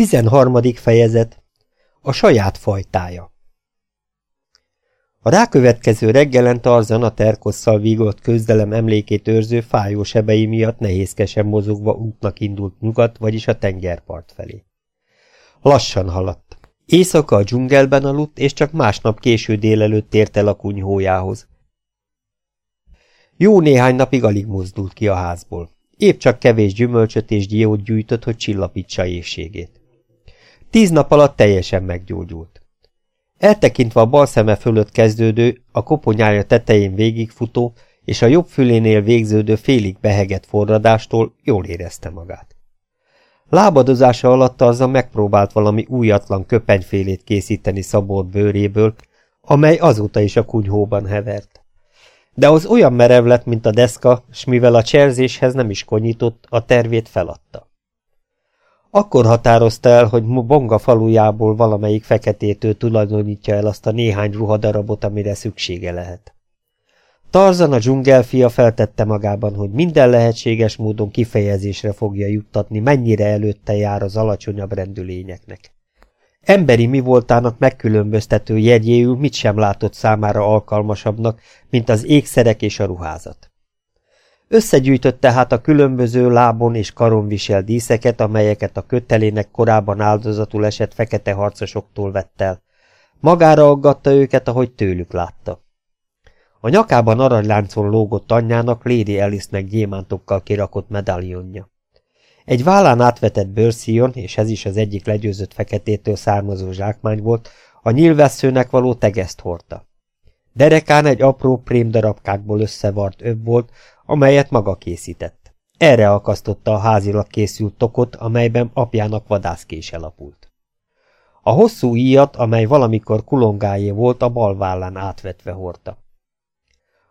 13. fejezet A saját fajtája A rákövetkező reggelen Tarzan a terkosszal vígolt közdelem emlékét őrző fájó sebei miatt nehézkesen mozogva útnak indult nyugat, vagyis a tengerpart felé. Lassan haladt. Éjszaka a dzsungelben aludt, és csak másnap késő délelőtt tért el a kunyhójához. Jó néhány napig alig mozdult ki a házból. Épp csak kevés gyümölcsöt és diót gyűjtött, hogy csillapítsa éjségét. Tíz nap alatt teljesen meggyógyult. Eltekintve a bal szeme fölött kezdődő, a koponyája tetején végigfutó és a jobb fülénél végződő félig behegett forradástól jól érezte magát. Lábadozása alatt azzal megpróbált valami újatlan köpenyfélét készíteni szabott bőréből, amely azóta is a kunyhóban hevert. De az olyan merev lett, mint a deszka, s mivel a cserzéshez nem is konyított, a tervét feladta. Akkor határozta el, hogy Bonga falujából valamelyik feketétől tulajdonítja el azt a néhány ruhadarabot, amire szüksége lehet. Tarzan a dzsungelfia feltette magában, hogy minden lehetséges módon kifejezésre fogja juttatni, mennyire előtte jár az alacsonyabb rendű lényeknek. Emberi mi voltának megkülönböztető jegyéül mit sem látott számára alkalmasabbnak, mint az ékszerek és a ruházat. Összegyűjtött tehát a különböző lábon és karon visel díszeket, amelyeket a kötelének korábban áldozatul esett fekete harcosoktól vett el. Magára aggatta őket, ahogy tőlük látta. A nyakában aranyláncon lógott anyjának Lady Alice-nek gyémántokkal kirakott medaljonja. Egy vállán átvetett bőrszíjon, és ez is az egyik legyőzött feketétől származó zsákmány volt, a nyilvesszőnek való tegeszt hordta. Derekán egy apró prémdarabkákból összevart öbb volt, amelyet maga készített. Erre akasztotta a házilag készült tokot, amelyben apjának vadászkése lapult. A hosszú íjat, amely valamikor kulongájé volt, a bal vállán átvetve hordta.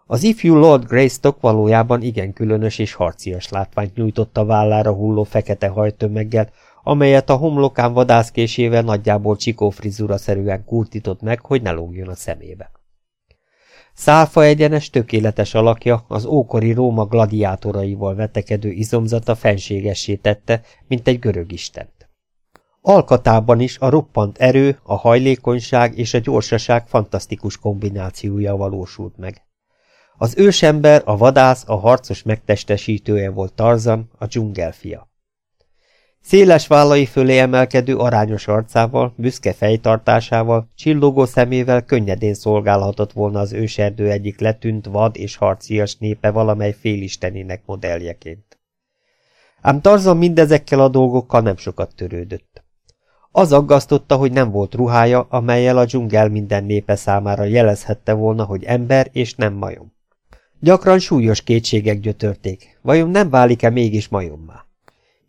Az ifjú Lord Greystock valójában igen különös és harcias látványt nyújtott a vállára hulló fekete hajtömeggel, amelyet a homlokán vadászkésével nagyjából csikó frizura szerűen kurtított meg, hogy ne lógjon a szemébe. Szálfa egyenes, tökéletes alakja az ókori Róma gladiátoraival vetekedő izomzata fenségessé tette, mint egy görög istent. Alkatában is a roppant erő, a hajlékonyság és a gyorsaság fantasztikus kombinációja valósult meg. Az ősember, a vadász, a harcos megtestesítője volt Tarzan, a dzsungelfia. Széles vállai fölé emelkedő arányos arcával, büszke fejtartásával, csillogó szemével könnyedén szolgálhatott volna az őserdő egyik letűnt vad és harcias népe valamely félistenének modelljeként. Ám Tarzan mindezekkel a dolgokkal nem sokat törődött. Az aggasztotta, hogy nem volt ruhája, amelyel a dzsungel minden népe számára jelezhette volna, hogy ember és nem majom. Gyakran súlyos kétségek gyötörték, vajon nem válik-e mégis majommá?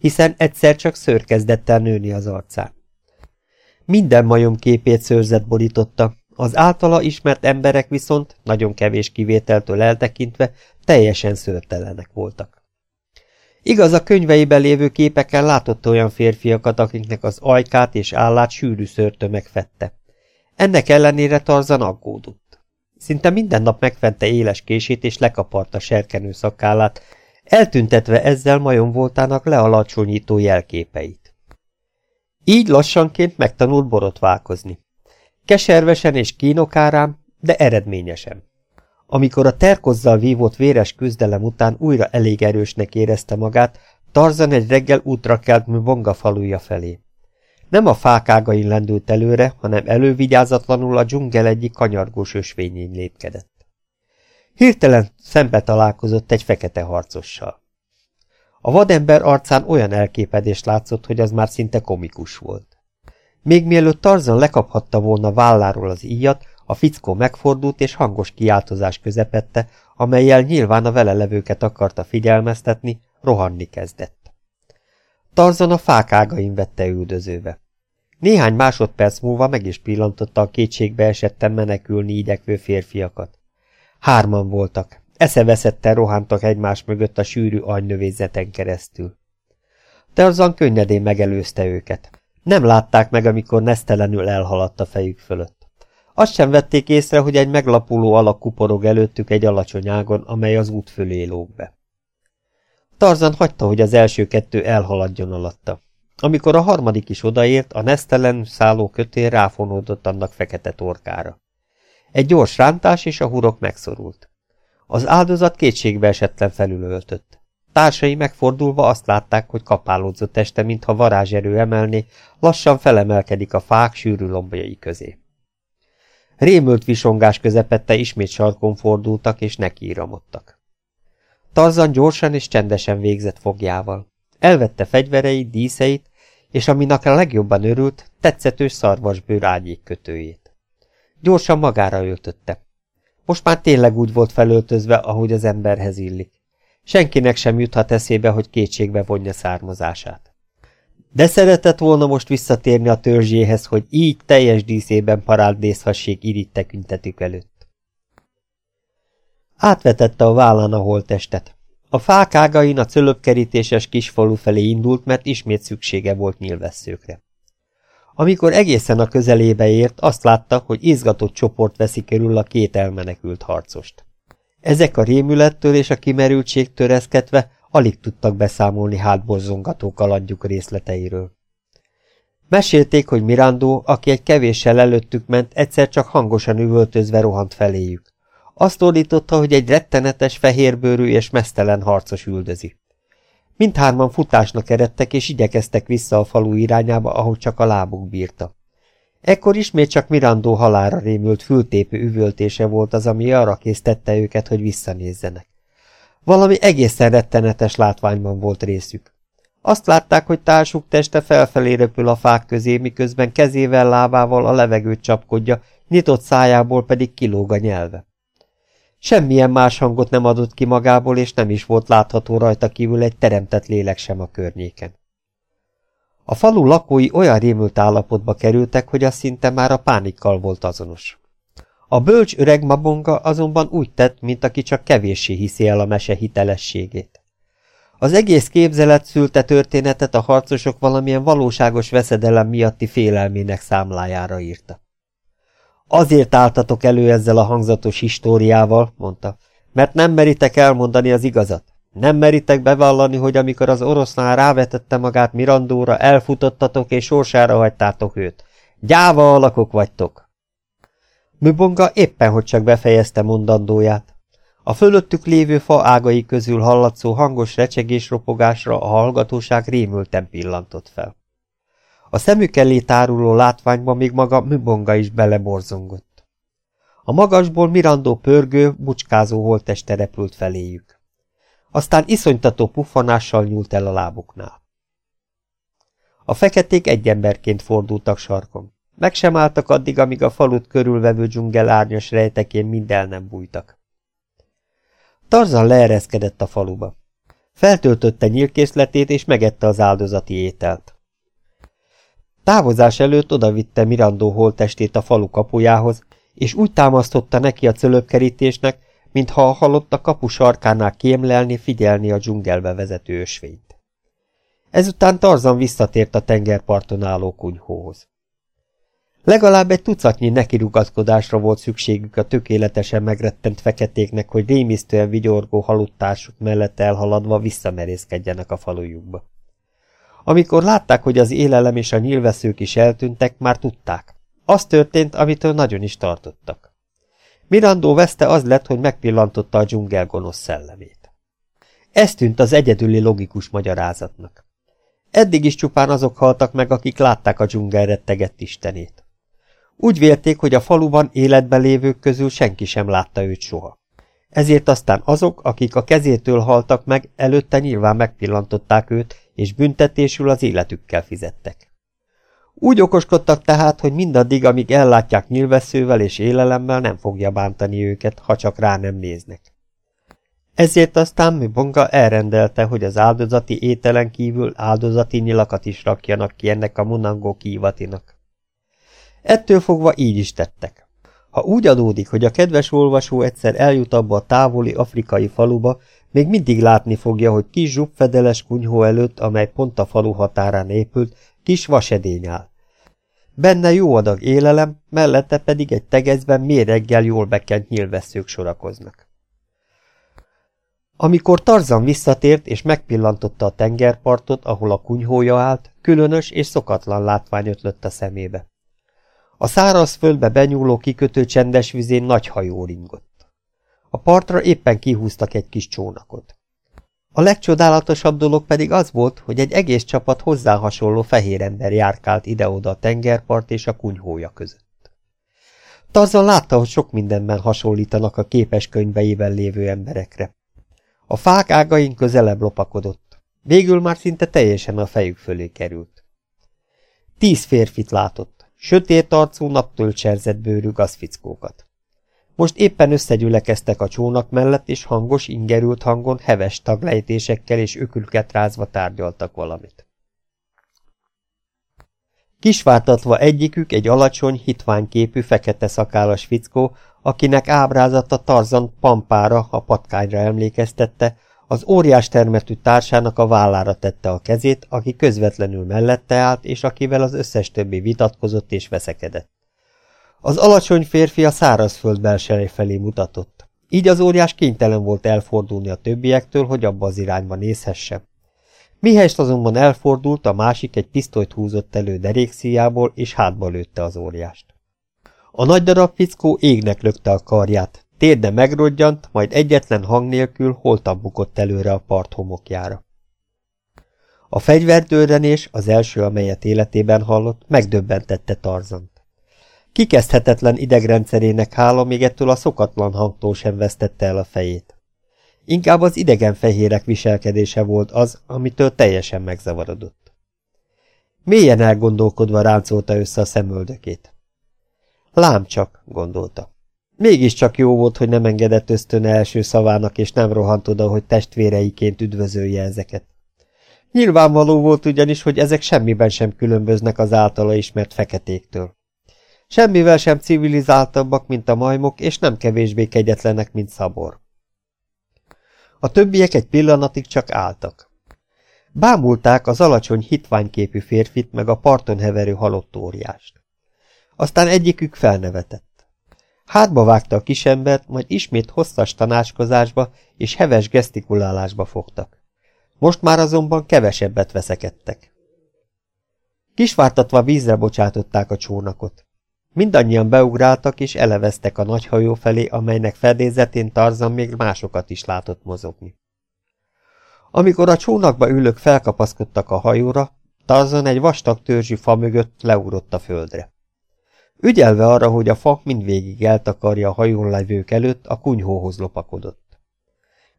Hiszen egyszer csak szőr kezdett el nőni az arcán. Minden majom képét szőrzet borította, az általa ismert emberek viszont, nagyon kevés kivételtől eltekintve, teljesen szőrtelenek voltak. Igaz, a könyveiben lévő képeken látott olyan férfiakat, akiknek az ajkát és állát sűrű szőrtömeg fette. Ennek ellenére Tarzan aggódott. Szinte minden nap megfente éles kését és lekaparta serkenő szakállát, eltüntetve ezzel majom voltának lealacsonyító jelképeit. Így lassanként megtanult borotválkozni. Keservesen és kínokárám, de eredményesen. Amikor a terkozzal vívott véres küzdelem után újra elég erősnek érezte magát, Tarzan egy reggel útra kelt Mbonga faluja felé. Nem a fákágain lendült előre, hanem elővigyázatlanul a dzsungel egyik kanyargós ösvényén lépkedett. Hirtelen szembe találkozott egy fekete harcossal. A vadember arcán olyan elképedés látszott, hogy az már szinte komikus volt. Még mielőtt Tarzan lekaphatta volna válláról az íjat, a fickó megfordult és hangos kiáltozás közepette, amelyel nyilván a vele levőket akarta figyelmeztetni, rohanni kezdett. Tarzan a fák ágain vette üldözőbe. Néhány másodperc múlva meg is pillantotta a kétségbe esetten menekülni igyekvő férfiakat. Hárman voltak. Eszeveszetten rohantak egymás mögött a sűrű agynövészeten keresztül. Tarzan könnyedén megelőzte őket. Nem látták meg, amikor nesztelenül elhaladt a fejük fölött. Azt sem vették észre, hogy egy meglapuló alak kuporog előttük egy alacsony ágon, amely az út fölé lóg be. Tarzan hagyta, hogy az első kettő elhaladjon alatta. Amikor a harmadik is odaért, a nesztelen szálló kötél ráfonódott annak fekete torkára. Egy gyors rántás, és a hurok megszorult. Az áldozat kétségbe esetlen felülöltött. Társai megfordulva azt látták, hogy kapálódzott teste, mintha varázserő emelné, lassan felemelkedik a fák sűrű lombjai közé. Rémült visongás közepette ismét sarkon fordultak, és nekiíramodtak. Tarzan gyorsan és csendesen végzett fogjával. Elvette fegyvereit, díszeit, és aminek a legjobban örült, tetszetős szarvasbőr ágyékkötőjét. Gyorsan magára öltötte. Most már tényleg úgy volt felöltözve, ahogy az emberhez illik. Senkinek sem juthat eszébe, hogy kétségbe vonja származását. De szeretett volna most visszatérni a törzséhez, hogy így teljes díszében parádészhassék irigy tekintetük előtt. Átvetette a vállán a holtestet. A fák ágain a cölöpkerítéses kisfalu felé indult, mert ismét szüksége volt nyilvesszőkre. Amikor egészen a közelébe ért, azt látta, hogy izgatott csoport veszi körül a két elmenekült harcost. Ezek a rémülettől és a kimerültségtől reszketve alig tudtak beszámolni hátborzongató kalandjuk részleteiről. Mesélték, hogy Mirandó, aki egy kevéssel előttük ment, egyszer csak hangosan üvöltözve rohant feléjük. Azt ordította, hogy egy rettenetes, fehérbőrű és mesztelen harcos üldözi. Mindhárman futásnak eredtek, és igyekeztek vissza a falu irányába, ahogy csak a lábuk bírta. Ekkor ismét csak Mirandó halára rémült fültépő üvöltése volt az, ami arra késztette őket, hogy visszanézzenek. Valami egészen rettenetes látványban volt részük. Azt látták, hogy társuk teste felfelé röpül a fák közé, miközben kezével, lábával a levegőt csapkodja, nyitott szájából pedig kilóg a nyelve. Semmilyen más hangot nem adott ki magából, és nem is volt látható rajta kívül egy teremtett lélek sem a környéken. A falu lakói olyan rémült állapotba kerültek, hogy az szinte már a pánikkal volt azonos. A bölcs öreg mabonga azonban úgy tett, mint aki csak kevéssé hiszi el a mese hitelességét. Az egész képzelet szülte történetet a harcosok valamilyen valóságos veszedelem miatti félelmének számlájára írta. Azért álltatok elő ezzel a hangzatos históriával, mondta, mert nem meritek elmondani az igazat. Nem meritek bevallani, hogy amikor az oroszlán rávetette magát Mirandóra, elfutottatok és sorsára hagytátok őt. Gyáva alakok vagytok! Mübonga éppen hogy csak befejezte mondandóját. A fölöttük lévő fa ágai közül hallatszó hangos recsegés-ropogásra a hallgatóság rémülten pillantott fel. A szemük elé táruló látványba még maga Mübonga is beleborzongott. A magasból Mirandó pörgő, bucskázó holteste repült feléjük. Aztán iszonytató puffanással nyúlt el a lábuknál. A feketék egy emberként fordultak sarkon. Meg sem álltak addig, amíg a falut körülvevő dzsungel árnyas rejtekén mind el nem bújtak. Tarzan leereszkedett a faluba. Feltöltötte nyílkészletét, és megette az áldozati ételt. Távozás előtt odavitte Mirandó holtestét a falu kapujához, és úgy támasztotta neki a cölöpkerítésnek, mintha a halott a kapu sarkánál kémlelni, figyelni a dzsungelbe vezető ösvényt. Ezután Tarzan visszatért a tengerparton álló kunyhóhoz. Legalább egy tucatnyi nekirugatkodásra volt szükségük a tökéletesen megrettent feketéknek, hogy rémisztően vigyorgó halottársuk mellett elhaladva visszamerészkedjenek a falujukba. Amikor látták, hogy az élelem és a nyilveszők is eltűntek, már tudták. Az történt, amitől nagyon is tartottak. Mirandó veszte az lett, hogy megpillantotta a dzsungel gonosz szellemét. Ez tűnt az egyedüli logikus magyarázatnak. Eddig is csupán azok haltak meg, akik látták a dzsungel rettegett istenét. Úgy vélték, hogy a faluban életben lévők közül senki sem látta őt soha. Ezért aztán azok, akik a kezétől haltak meg, előtte nyilván megpillantották őt, és büntetésül az életükkel fizettek. Úgy okoskodtak tehát, hogy mindaddig, amíg ellátják nyilvesszővel és élelemmel, nem fogja bántani őket, ha csak rá nem néznek. Ezért aztán Mibonga elrendelte, hogy az áldozati ételen kívül áldozati nyilakat is rakjanak ki ennek a munangó kívatinak. Ettől fogva így is tettek. Ha úgy adódik, hogy a kedves olvasó egyszer eljut abba a távoli afrikai faluba, még mindig látni fogja, hogy kis zsubfedeles kunyhó előtt, amely pont a falu határán épült, kis vasedény áll. Benne jó adag élelem, mellette pedig egy tegezben méreggel jól bekent nyilvesszők sorakoznak. Amikor Tarzan visszatért és megpillantotta a tengerpartot, ahol a kunyhója állt, különös és szokatlan látvány ötlött a szemébe. A száraz földbe benyúló kikötő csendes vizén nagy hajó ringott. A partra éppen kihúztak egy kis csónakot. A legcsodálatosabb dolog pedig az volt, hogy egy egész csapat hozzá hasonló fehér ember járkált ide-oda a tengerpart és a kunyhója között. Tarzan látta, hogy sok mindenben hasonlítanak a képes könyveiben lévő emberekre. A fák ágain közelebb lopakodott. Végül már szinte teljesen a fejük fölé került. Tíz férfit látott, sötét arcú, naptölcserzett bőrű gazfickókat. Most éppen összegyülekeztek a csónak mellett, és hangos, ingerült hangon, heves taglejtésekkel és ökülket rázva tárgyaltak valamit. Kisvártatva egyikük egy alacsony, hitványképű, fekete szakállas fickó, akinek ábrázata Tarzan pampára, a patkányra emlékeztette, az óriás termetű társának a vállára tette a kezét, aki közvetlenül mellette állt, és akivel az összes többi vitatkozott és veszekedett. Az alacsony férfi a szárazföld belseje felé mutatott. Így az óriás kénytelen volt elfordulni a többiektől, hogy abba az irányba nézhesse. Mihelyst azonban elfordult, a másik egy pisztolyt húzott elő derékszíjából, és hátba lőtte az óriást. A nagy darab fickó égnek lökte a karját, térde megrodjant, majd egyetlen hang nélkül holtan bukott előre a part homokjára. A fegyverdőrenés, az első, amelyet életében hallott, megdöbbentette Tarzant. Kikezdhetetlen idegrendszerének hála még ettől a szokatlan hangtól sem vesztette el a fejét. Inkább az idegen fehérek viselkedése volt az, amitől teljesen megzavarodott. Mélyen elgondolkodva ráncolta össze a szemöldökét. Lám csak, gondolta. Mégiscsak jó volt, hogy nem engedett ösztön első szavának, és nem rohant oda, hogy testvéreiként üdvözölje ezeket. Nyilvánvaló volt ugyanis, hogy ezek semmiben sem különböznek az általa ismert feketéktől. Semmivel sem civilizáltabbak, mint a majmok, és nem kevésbé kegyetlenek, mint szabor. A többiek egy pillanatig csak álltak. Bámulták az alacsony hitványképű férfit meg a parton heverő halott óriást. Aztán egyikük felnevetett. Hátba vágta a kisembert, majd ismét hosszas tanácskozásba és heves gesztikulálásba fogtak. Most már azonban kevesebbet veszekedtek. Kisvártatva vízre bocsátották a csónakot. Mindannyian beugráltak és eleveztek a nagy hajó felé, amelynek fedélzetén Tarzan még másokat is látott mozogni. Amikor a csónakba ülők felkapaszkodtak a hajóra, Tarzan egy vastag törzsű fa mögött leugrott a földre. Ügyelve arra, hogy a fa mindvégig eltakarja a hajón levők előtt, a kunyhóhoz lopakodott.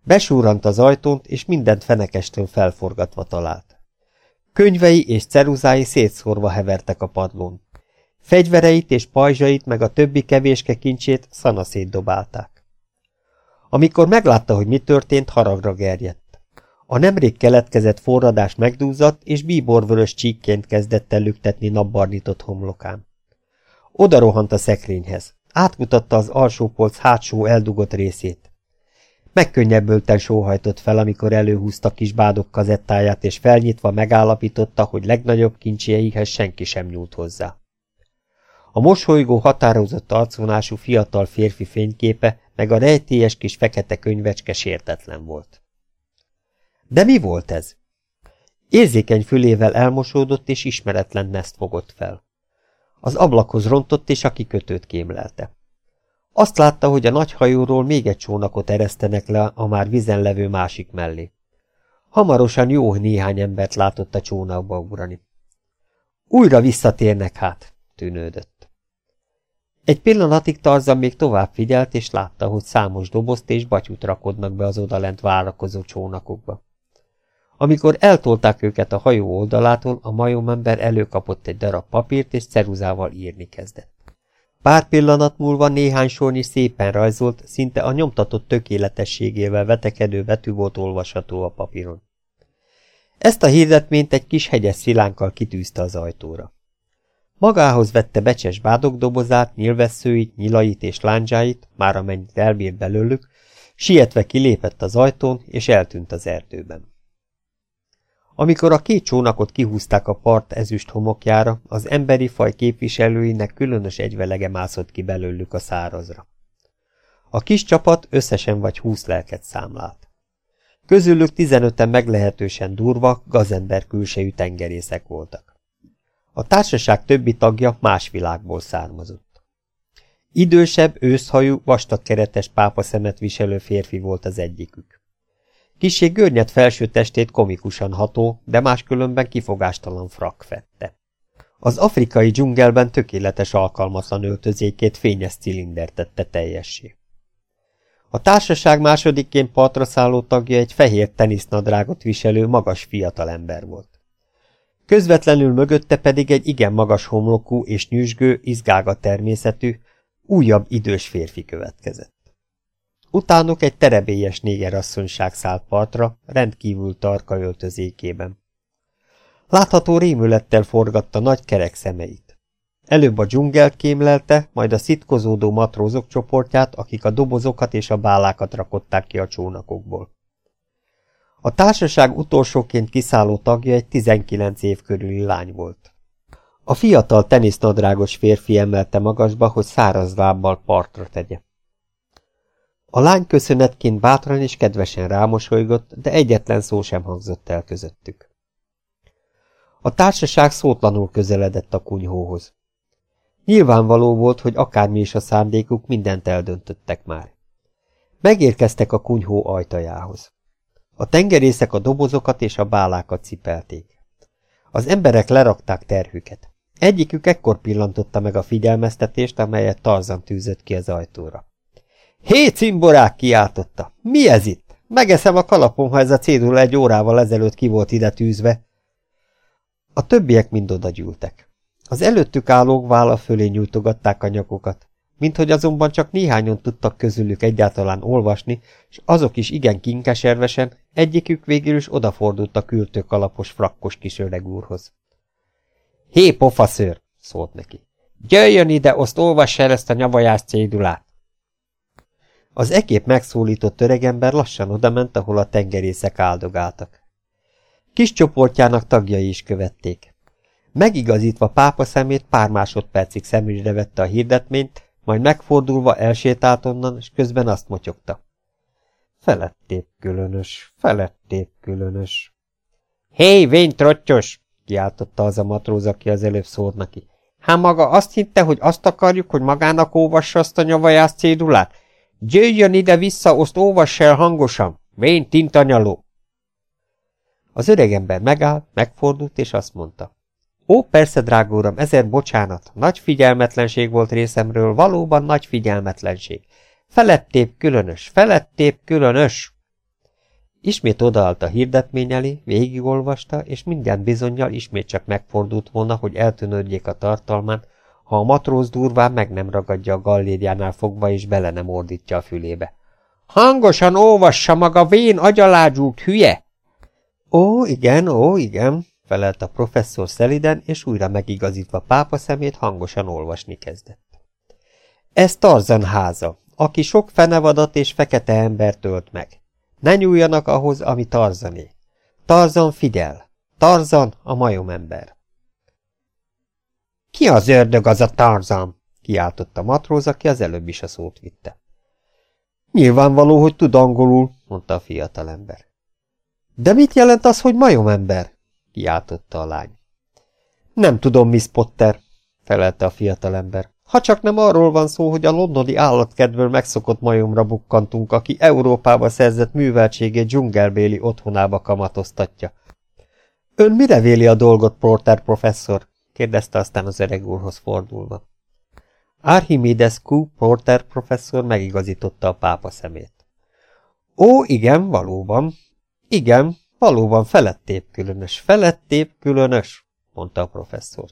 Besúrant az ajtónt, és mindent fenekestől felforgatva talált. Könyvei és ceruzái szétszórva hevertek a padlón. Fegyvereit és pajzsait meg a többi kevéske kincsét szanaszét dobálták. Amikor meglátta, hogy mi történt, haragra gerjedt. A nemrég keletkezett forradás megdúzott, és bíborvörös csíkként kezdett el lüktetni napbarnított homlokán. Oda rohant a szekrényhez. Átkutatta az alsópolc hátsó eldugott részét. Megkönnyebbülten sóhajtott fel, amikor előhúzta kis bádok kazettáját, és felnyitva megállapította, hogy legnagyobb kincsjeihez senki sem nyúlt hozzá. A mosolygó, határozott arcvonású fiatal férfi fényképe, meg a rejtélyes kis fekete könyvecske sértetlen volt. De mi volt ez? Érzékeny fülével elmosódott és ismeretlen neszt fogott fel. Az ablakhoz rontott és a kikötőt kémlelte. Azt látta, hogy a nagy hajóról még egy csónakot eresztenek le a már vizen levő másik mellé. Hamarosan jó néhány embert látott a csónakba ugrani. Újra visszatérnek hát, tűnődött. Egy pillanatig Tarzan még tovább figyelt, és látta, hogy számos dobozt és batyút rakodnak be az odalent várakozó csónakokba. Amikor eltolták őket a hajó oldalától, a majomember előkapott egy darab papírt, és ceruzával írni kezdett. Pár pillanat múlva néhány sornyi szépen rajzolt, szinte a nyomtatott tökéletességével vetekedő betű volt olvasható a papíron. Ezt a hirdetményt egy kis hegyes szilánkkal kitűzte az ajtóra. Magához vette becses bádogdobozát, nyilvesszőit, nyilait és lándzsáit, már amennyit elbírt belőlük, sietve kilépett az ajtón, és eltűnt az erdőben. Amikor a két csónakot kihúzták a part ezüst homokjára, az emberi faj képviselőinek különös egyvelege mászott ki belőlük a szárazra. A kis csapat összesen vagy húsz lelket számlált. Közülük tizenöten meglehetősen durva, gazember külsejű tengerészek voltak. A társaság többi tagja más világból származott. Idősebb, őszhajú, vastagkeretes pápa szemet viselő férfi volt az egyikük. Kissé görnyed felső testét komikusan ható, de máskülönben kifogástalan frak fette. Az afrikai dzsungelben tökéletes alkalmatlan öltözékét fényes cilinder tette teljessé. A társaság másodikként partra szálló tagja egy fehér tenisznadrágot viselő magas fiatalember volt. Közvetlenül mögötte pedig egy igen magas homlokú és nyüzsgő, izgága természetű, újabb idős férfi következett. Utánuk egy terebélyes négerasszonyság szállt partra, rendkívül tarka öltözékében. Látható rémülettel forgatta nagy kerek szemeit. Előbb a dzsungelt kémlelte, majd a szitkozódó matrózok csoportját, akik a dobozokat és a bálákat rakották ki a csónakokból. A társaság utolsóként kiszálló tagja egy 19 év körüli lány volt. A fiatal tenisznadrágos férfi emelte magasba, hogy száraz lábbal partra tegye. A lány köszönetként bátran és kedvesen rámosolygott, de egyetlen szó sem hangzott el közöttük. A társaság szótlanul közeledett a kunyhóhoz. Nyilvánvaló volt, hogy akármi is a szándékuk, mindent eldöntöttek már. Megérkeztek a kunyhó ajtajához. A tengerészek a dobozokat és a bálákat cipelték. Az emberek lerakták terhüket. Egyikük ekkor pillantotta meg a figyelmeztetést, amelyet Tarzan tűzött ki az ajtóra. Hé, cimborák! kiáltotta. Mi ez itt? Megeszem a kalapom, ha ez a cédula egy órával ezelőtt ki volt ide tűzve. A többiek mind oda gyűltek. Az előttük állók válla fölé nyújtogatták a nyakokat, minthogy azonban csak néhányan tudtak közülük egyáltalán olvasni, és azok is igen kinkeservesen, egyikük végül is odafordult a küldtő kalapos frakkos kis öreg úrhoz. Hé, pofaszőr! szólt neki. Jöjjön ide, azt olvass el ezt a nyavajás cédulát! Az ekép megszólított öregember lassan odament, ahol a tengerészek áldogáltak. Kis csoportjának tagjai is követték. Megigazítva pápa szemét pár másodpercig szemügyre vette a hirdetményt, majd megfordulva elsétált onnan, és közben azt motyogta. Felettébb különös, felettébb különös. Hé, vény trottyos! kiáltotta az a matróz, aki az előbb szólt neki. Hát maga azt hitte, hogy azt akarjuk, hogy magának óvassa azt a nyavajász cédulát? Jöjjön ide-vissza, azt óvass el hangosan! Vén tintanyaló! Az öregember megállt, megfordult, és azt mondta. Ó, persze, drága uram, ezer bocsánat, nagy figyelmetlenség volt részemről, valóban nagy figyelmetlenség. Felettébb különös, felettébb különös! Ismét odaállt a hirdetmény elé, végigolvasta, és mindjárt bizonyal ismét csak megfordult volna, hogy eltűnődjék a tartalmán, ha a matróz durván meg nem ragadja a gallériánál fogva, és bele nem ordítja a fülébe. Hangosan olvassa maga vén agyalágyúlt hülye! Ó, igen, ó, igen, felelt a professzor szeliden, és újra megigazítva pápa szemét hangosan olvasni kezdett. Ez Tarzan háza, aki sok fenevadat és fekete embert ölt meg. Ne nyúljanak ahhoz, ami Tarzané. Tarzan figyel. Tarzan a majomember. Ki az ördög az a Tarzan? kiáltott a matróz, aki az előbb is a szót vitte. Nyilvánvaló, hogy tud angolul, mondta a fiatalember. De mit jelent az, hogy majomember? Kiáltotta a lány. Nem tudom, Miss Potter, felelte a fiatalember. Ha csak nem arról van szó, hogy a londoni állatkedvől megszokott majomra bukkantunk, aki Európába szerzett műveltségét dzsungelbéli otthonába kamatoztatja. Ön mire véli a dolgot, Porter professzor? kérdezte aztán az öreg úrhoz fordulva. Archimedes Q. Porter professzor megigazította a pápa szemét. Ó, igen, valóban. Igen, valóban felettébb különös, felettébb különös, mondta a professzor.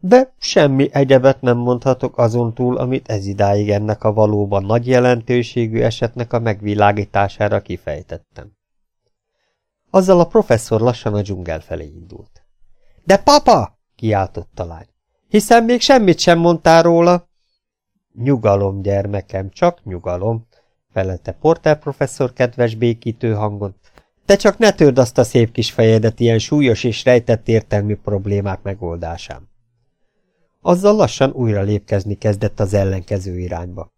De semmi egyebet nem mondhatok azon túl, amit ez idáig ennek a valóban nagy jelentőségű esetnek a megvilágítására kifejtettem. Azzal a professzor lassan a dzsungel felé indult. De papa! kiáltott a lány. Hiszen még semmit sem mondtál róla. Nyugalom, gyermekem, csak nyugalom, felelte Porter professzor kedves békítő hangon. Te csak ne törd azt a szép kis fejedet ilyen súlyos és rejtett értelmű problémák megoldásán. Azzal lassan újra lépkezni kezdett az ellenkező irányba.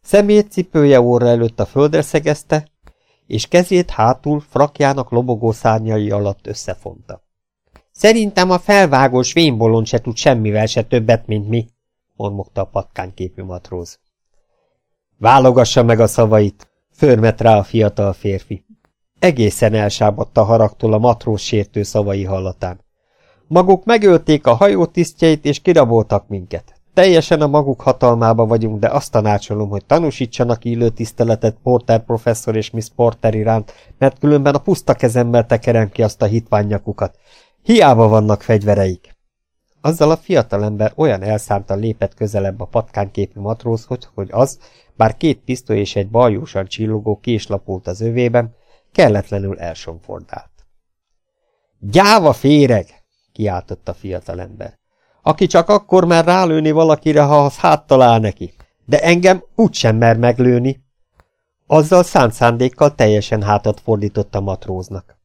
Szemét cipője óra előtt a földre szegezte, és kezét hátul frakjának lobogó szárnyai alatt összefonta. Szerintem a felvágós vénbolon se tud semmivel se többet, mint mi, mormogta a patkányképű matróz. Válogassa meg a szavait, förmet rá a fiatal férfi. Egészen elsábadt a haragtól a matróz sértő szavai hallatán. Maguk megölték a hajó tisztjeit és kiraboltak minket. Teljesen a maguk hatalmába vagyunk, de azt tanácsolom, hogy tanúsítsanak illő tiszteletet Porter professzor és Miss Porter iránt, mert különben a puszta kezemmel tekerem ki azt a hitványnyakukat. Hiába vannak fegyvereik. Azzal a fiatalember olyan elszántan lépett közelebb a patkányképű matrózhoz, hogy az, bár két pisztoly és egy baljósan csillogó kés lapult az övében, kelletlenül elsomfordált. Gyáva féreg! kiáltott a fiatalember. Aki csak akkor mer rálőni valakire, ha az háttalál neki. De engem úgysem mer meglőni. Azzal szánt szándékkal teljesen hátat fordított a matróznak.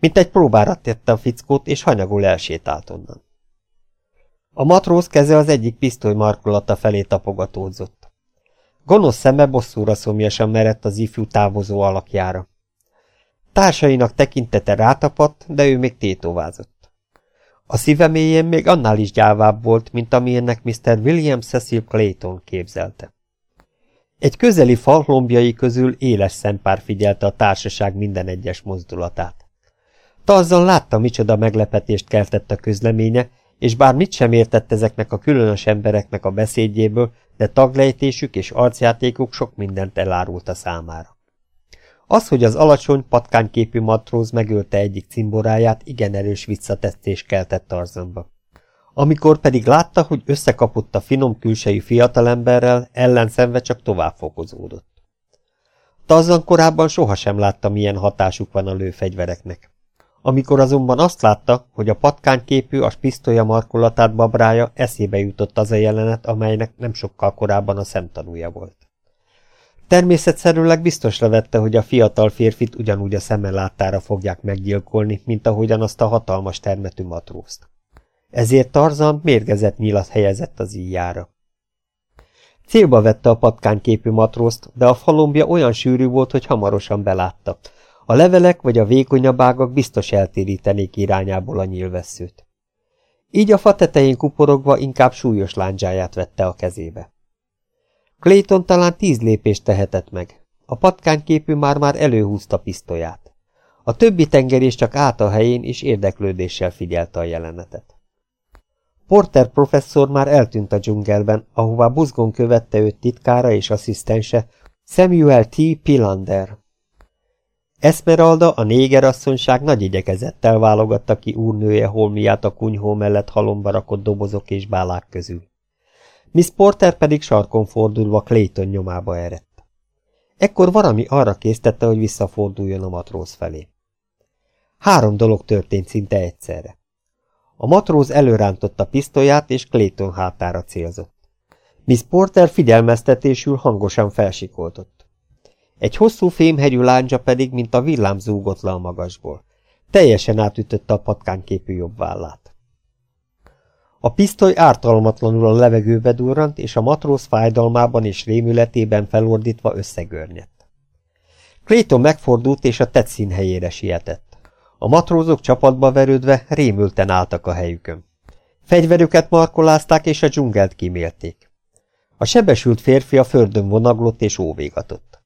Mint egy próbára tette a fickót, és hanyagul elsétált onnan. A matróz keze az egyik pisztoly markolata felé tapogatódzott. Gonosz szeme bosszúra szomjasan merett az ifjú távozó alakjára. Társainak tekintete rátapadt, de ő még tétovázott. A szíve mélyén még annál is gyávább volt, mint amilyennek Mr. William Cecil Clayton képzelte. Egy közeli fal lombjai közül éles szempár figyelte a társaság minden egyes mozdulatát. Tarzan látta, micsoda meglepetést keltett a közleménye, és bár mit sem értett ezeknek a különös embereknek a beszédjéből, de taglejtésük és arcjátékuk sok mindent elárult a számára. Az, hogy az alacsony, patkányképű matróz megölte egyik cimboráját, igen erős visszatesztés keltett Tarzanba. Amikor pedig látta, hogy összekapott a finom külsejű fiatalemberrel, ellenszenve csak tovább fokozódott. Tarzan korábban sohasem látta, milyen hatásuk van a lőfegyvereknek. Amikor azonban azt látta, hogy a patkányképű a pisztolya markolatát babrája, eszébe jutott az a jelenet, amelynek nem sokkal korábban a szemtanúja volt. Természetszerűleg biztosra vette, hogy a fiatal férfit ugyanúgy a szeme láttára fogják meggyilkolni, mint ahogyan azt a hatalmas termetű matrózt. Ezért Tarzan mérgezett nyilat helyezett az íjára. Célba vette a patkányképű matrózt, de a falombja olyan sűrű volt, hogy hamarosan belátta. A levelek vagy a vékonyabb ágak biztos eltérítenék irányából a nyílvesszőt. Így a fa tetején kuporogva inkább súlyos lándzsáját vette a kezébe. Clayton talán tíz lépést tehetett meg. A patkányképű már-már előhúzta pisztolyát. A többi tengerés csak állt a helyén, és érdeklődéssel figyelte a jelenetet. Porter professzor már eltűnt a dzsungelben, ahová buzgon követte őt titkára és asszisztense, Samuel T. Pilander. Esmeralda, a négerasszonyság nagy igyekezettel válogatta ki úrnője holmiát a kunyhó mellett halomba rakott dobozok és bálák közül. Miss Porter pedig sarkon fordulva Clayton nyomába erett. Ekkor valami arra késztette, hogy visszaforduljon a matróz felé. Három dolog történt szinte egyszerre. A matróz előrántotta pisztolyát, és Clayton hátára célzott. Miss Porter figyelmeztetésül hangosan felsikoltott. Egy hosszú fémhegyű láncsa pedig, mint a villám zúgott le a magasból. Teljesen átütötte a patkánképű jobb vállát. A pisztoly ártalmatlanul a levegőbe durrant, és a matróz fájdalmában és rémületében felordítva összegörnyedt. Clayton megfordult, és a tetszín helyére sietett. A matrózok csapatba verődve rémülten álltak a helyükön. Fegyverüket markolázták, és a dzsungelt kimélték. A sebesült férfi a földön vonaglott és óvégatott.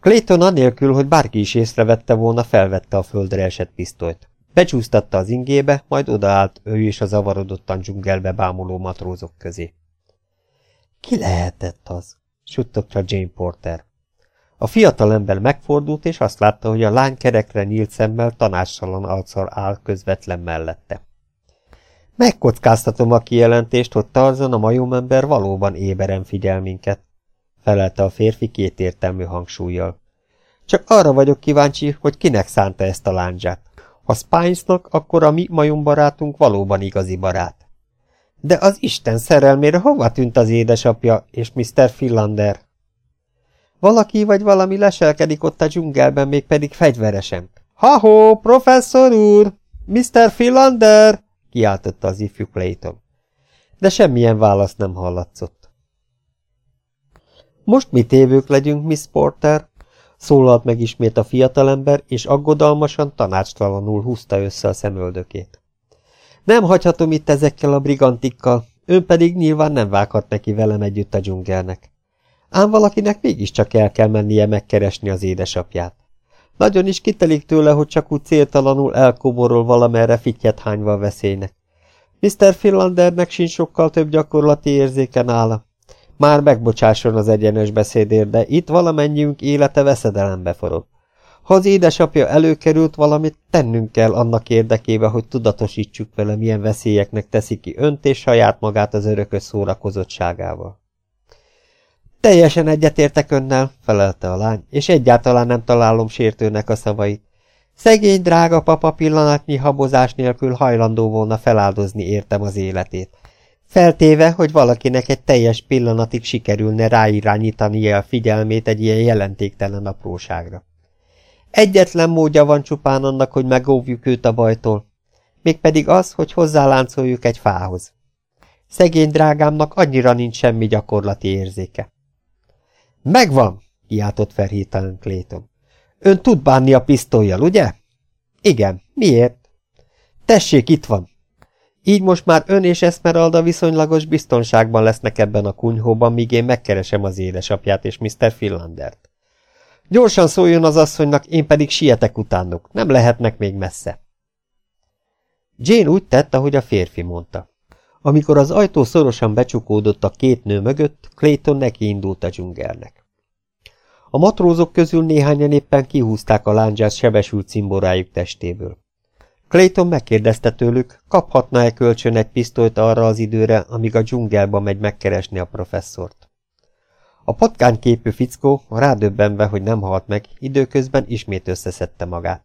Clayton anélkül, hogy bárki is észrevette volna, felvette a földre esett pisztolyt. Becsúsztatta az ingébe, majd odaállt ő is a zavarodottan dzsungelbe bámuló matrózok közé. Ki lehetett az? suttogta Jane Porter. A fiatal ember megfordult, és azt látta, hogy a lány kerekre nyílt szemmel tanácsalan arccal áll közvetlen mellette. Megkockáztatom a kijelentést, hogy Tarzan a majomember valóban éberen figyel minket, felelte a férfi kétértelmű hangsúlyjal. Csak arra vagyok kíváncsi, hogy kinek szánta ezt a láncsát. Ha Spinesnak, akkor a mi majombarátunk valóban igazi barát. De az Isten szerelmére hova tűnt az édesapja és Mr. Philander? Valaki vagy valami leselkedik ott a dzsungelben, még pedig fegyveresen. Ha-ho, professzor úr! Mr. Philander! kiáltotta az ifjú Clayton. De semmilyen válasz nem hallatszott. Most mi tévők legyünk, Miss Porter? Szólalt meg ismét a fiatalember, és aggodalmasan, tanácstalanul húzta össze a szemöldökét. Nem hagyhatom itt ezekkel a brigantikkal, ön pedig nyilván nem vághat neki velem együtt a dzsungelnek. Ám valakinek mégiscsak el kell mennie megkeresni az édesapját. Nagyon is kitelik tőle, hogy csak úgy céltalanul elkoborol valamerre fittyet hányva a veszélynek. Mr. Finlandernek sincs sokkal több gyakorlati érzéke nála. Már megbocsásson az egyenes beszédért, de itt valamennyiünk élete veszedelembe forog. Ha az édesapja előkerült valamit, tennünk kell annak érdekébe, hogy tudatosítsuk vele, milyen veszélyeknek teszi ki önt és saját magát az örökös szórakozottságával. Teljesen egyetértek önnel, felelte a lány, és egyáltalán nem találom sértőnek a szavait. Szegény drága papa pillanatnyi habozás nélkül hajlandó volna feláldozni értem az életét. Feltéve, hogy valakinek egy teljes pillanatig sikerülne ráirányítani a figyelmét egy ilyen jelentéktelen apróságra. Egyetlen módja van csupán annak, hogy megóvjuk őt a bajtól, mégpedig az, hogy hozzáláncoljuk egy fához. Szegény drágámnak annyira nincs semmi gyakorlati érzéke. Megvan, kiáltott fel hirtelen Clayton. Ön tud bánni a pisztolyjal, ugye? Igen. Miért? Tessék, itt van. Így most már ön és Esmeralda viszonylagos biztonságban lesznek ebben a kunyhóban, míg én megkeresem az édesapját és Mr. Finlandert. Gyorsan szóljon az asszonynak, én pedig sietek utánuk, nem lehetnek még messze. Jane úgy tett, ahogy a férfi mondta. Amikor az ajtó szorosan becsukódott a két nő mögött, Clayton neki indult a dzsungelnek. A matrózok közül néhányan éppen kihúzták a lándzsát sebesült cimborájuk testéből. Clayton megkérdezte tőlük, kaphatna-e kölcsön egy pisztolyt arra az időre, amíg a dzsungelba megy megkeresni a professzort. A patkányképű fickó, rádöbbenve, hogy nem halt meg, időközben ismét összeszedte magát.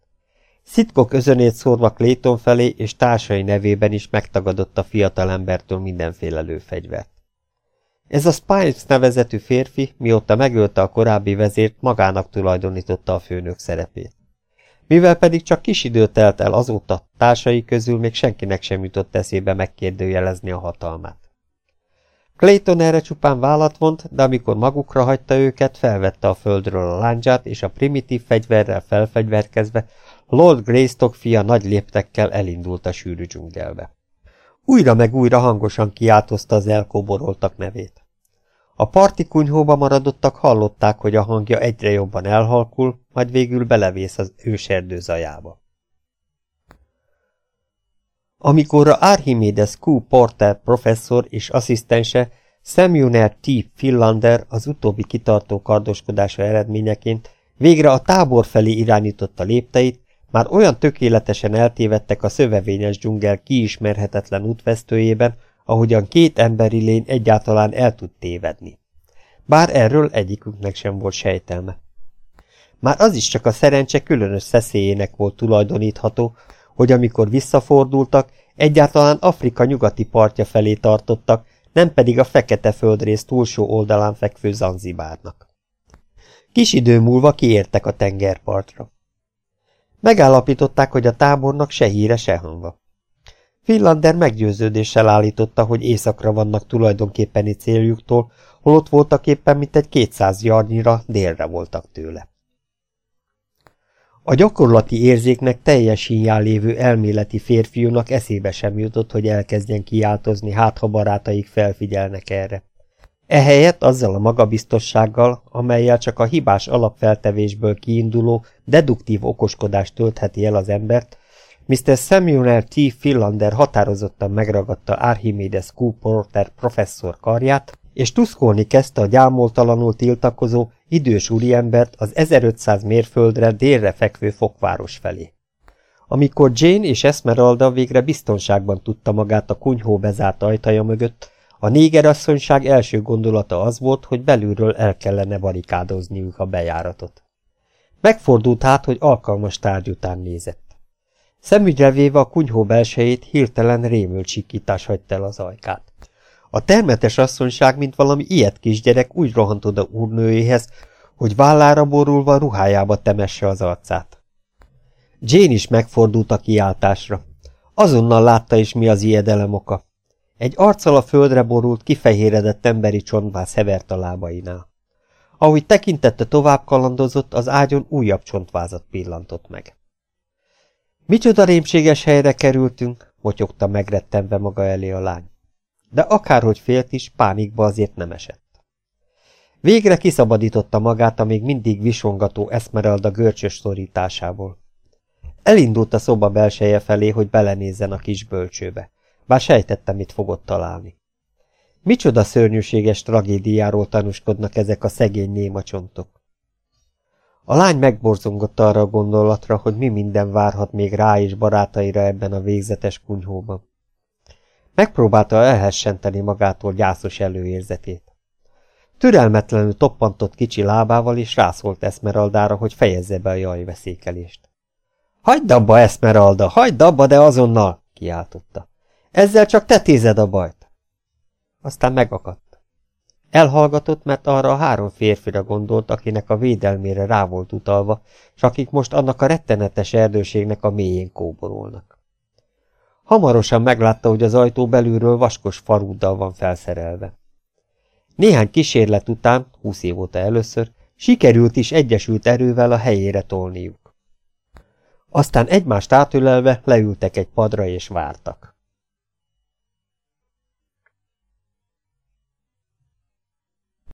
Szitkok özönét szórva Clayton felé és társai nevében is megtagadott a fiatalembertől mindenféle lőfegyvert. Ez a Spikes nevezetű férfi, mióta megölte a korábbi vezért, magának tulajdonította a főnök szerepét. Mivel pedig csak kis idő telt el azóta, társai közül még senkinek sem jutott eszébe megkérdőjelezni a hatalmát. Clayton erre csupán vállat vont, de amikor magukra hagyta őket, felvette a földről a láncsát, és a primitív fegyverrel felfegyverkezve Lord Greystock fia nagy léptekkel elindult a sűrű dzsungelbe. Újra meg újra hangosan kiáltozta az elkoboroltak nevét. A parti kunyhóba maradottak hallották, hogy a hangja egyre jobban elhalkul, majd végül belevész az őserdő zajába. Amikor a Archimedes Q. Porter professzor és asszisztense Samuel T. Finlander az utóbbi kitartó kardoskodása eredményeként végre a tábor felé irányította lépteit, már olyan tökéletesen eltévedtek a szövevényes dzsungel kiismerhetetlen útvesztőjében, ahogyan két emberi lény egyáltalán el tud tévedni. Bár erről egyikünknek sem volt sejtelme. Már az is csak a szerencse különös szeszélyének volt tulajdonítható, hogy amikor visszafordultak, egyáltalán Afrika nyugati partja felé tartottak, nem pedig a fekete földrész túlsó oldalán fekvő Zanzibárnak. Kis idő múlva kiértek a tengerpartra. Megállapították, hogy a tábornak se híre, se hangva. Finlander meggyőződéssel állította, hogy északra vannak tulajdonképpeni céljuktól, holott voltak éppen mint egy kétszáz jarnyira délre voltak tőle. A gyakorlati érzéknek teljes híján lévő elméleti férfiúnak eszébe sem jutott, hogy elkezdjen kiáltozni, hát ha barátaik felfigyelnek erre. Ehelyett azzal a magabiztossággal, amelyel csak a hibás alapfeltevésből kiinduló, deduktív okoskodást töltheti el az embert, Mr. Samuel T. Finlander határozottan megragadta Archimedes Q. Porter professzor karját, és tuszkolni kezdte a gyámoltalanul tiltakozó, idős úriembert az 1500 mérföldre délre fekvő fokváros felé. Amikor Jane és Esmeralda végre biztonságban tudta magát a kunyhó bezárt ajtaja mögött, a négerasszonyság első gondolata az volt, hogy belülről el kellene barikádozniuk a bejáratot. Megfordult hát, hogy alkalmas tárgy után nézett. Szemügyre véve a kunyhó belsejét hirtelen rémült sikítás hagyta el az ajkát. A termetes asszonyság, mint valami ilyet kisgyerek úgy rohant oda úrnőjéhez, hogy vállára borulva ruhájába temesse az arcát. Jane is megfordult a kiáltásra. Azonnal látta is, mi az ijedelem oka. Egy arccal a földre borult, kifehéredett emberi csontvász hevert a lábainál. Ahogy tekintette tovább kalandozott, az ágyon újabb csontvázat pillantott meg. Micsoda rémséges helyre kerültünk, motyogta megrettenve maga elé a lány. De akárhogy félt is, pánikba azért nem esett. Végre kiszabadította magát a még mindig visongató Esmeralda görcsös szorításából. Elindult a szoba belseje felé, hogy belenézzen a kis bölcsőbe, bár sejtette, mit fogott találni. Micsoda szörnyűséges tragédiáról tanúskodnak ezek a szegény néma csontok. A lány megborzongott arra a gondolatra, hogy mi minden várhat még rá és barátaira ebben a végzetes kunyhóban. Megpróbálta elhessenteni magától gyászos előérzetét. Türelmetlenül toppantott kicsi lábával, és rászólt Esmeraldára, hogy fejezze be a jajveszékelést. – Hagyd abba, Esmeralda, hagyd abba, de azonnal! – kiáltotta. – Ezzel csak tetézed a bajt! Aztán megakadt. Elhallgatott, mert arra a három férfira gondolt, akinek a védelmére rá volt utalva, s akik most annak a rettenetes erdőségnek a mélyén kóborolnak. Hamarosan meglátta, hogy az ajtó belülről vaskos farúddal van felszerelve. Néhány kísérlet után, húsz év óta először, sikerült is egyesült erővel a helyére tolniuk. Aztán egymást átölelve leültek egy padra és vártak.